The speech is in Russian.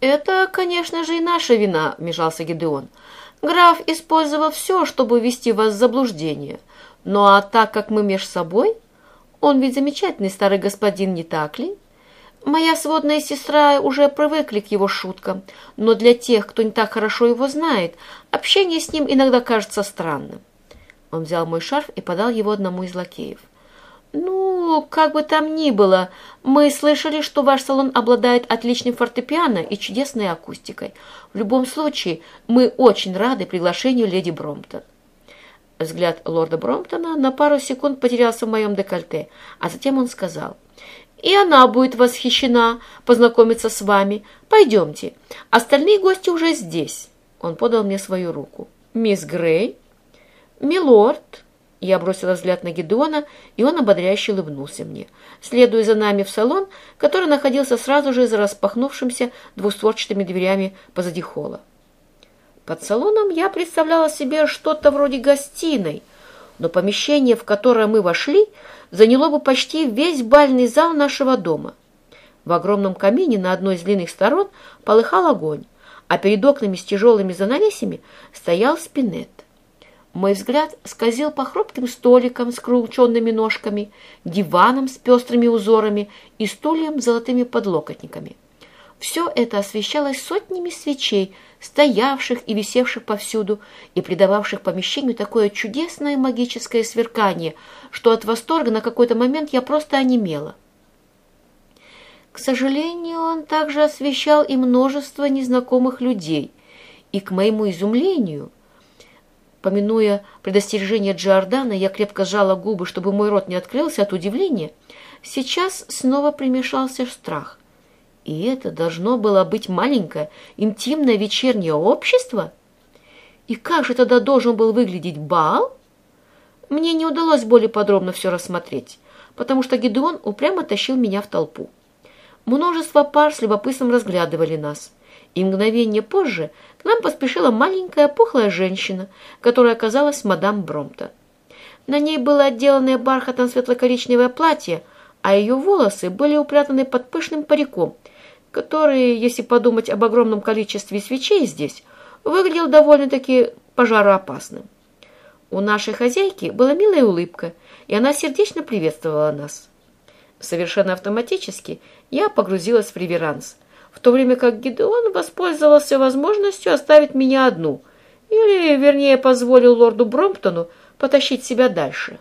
«Это, конечно же, и наша вина», — вмешался Гидеон. «Граф использовал все, чтобы ввести вас в заблуждение. Ну а так как мы меж собой, он ведь замечательный старый господин, не так ли?» Моя сводная сестра уже привыкли к его шуткам, но для тех, кто не так хорошо его знает, общение с ним иногда кажется странным. Он взял мой шарф и подал его одному из лакеев. «Ну, как бы там ни было, мы слышали, что ваш салон обладает отличным фортепиано и чудесной акустикой. В любом случае, мы очень рады приглашению леди Бромптон». Взгляд лорда Бромптона на пару секунд потерялся в моем декольте, а затем он сказал – и она будет восхищена познакомиться с вами. Пойдемте. Остальные гости уже здесь. Он подал мне свою руку. Мисс Грей? Милорд? Я бросила взгляд на Гедеона, и он ободряюще улыбнулся мне, следуя за нами в салон, который находился сразу же за распахнувшимся двустворчатыми дверями позади холла. Под салоном я представляла себе что-то вроде гостиной, но помещение, в которое мы вошли, заняло бы почти весь бальный зал нашего дома. В огромном камине на одной из длинных сторон полыхал огонь, а перед окнами с тяжелыми занавесями стоял спинет. Мой взгляд скользил по хрупким столикам с крученными ножками, диваном с пестрыми узорами и стульям с золотыми подлокотниками. Все это освещалось сотнями свечей, стоявших и висевших повсюду, и придававших помещению такое чудесное магическое сверкание, что от восторга на какой-то момент я просто онемела. К сожалению, он также освещал и множество незнакомых людей, и, к моему изумлению, поминуя предостережение Джордана, я крепко сжала губы, чтобы мой рот не открылся от удивления, сейчас снова примешался страх. И это должно было быть маленькое, интимное вечернее общество? И как же тогда должен был выглядеть бал? Мне не удалось более подробно все рассмотреть, потому что Гедеон упрямо тащил меня в толпу. Множество пар с любопытством разглядывали нас, и мгновение позже к нам поспешила маленькая пухлая женщина, которая оказалась мадам Бромта. На ней было отделанное бархатом светло-коричневое платье, а ее волосы были упрятаны под пышным париком – который, если подумать об огромном количестве свечей здесь, выглядел довольно-таки пожароопасным. У нашей хозяйки была милая улыбка, и она сердечно приветствовала нас. Совершенно автоматически я погрузилась в реверанс, в то время как Гидеон воспользовался возможностью оставить меня одну, или, вернее, позволил лорду Бромптону потащить себя дальше.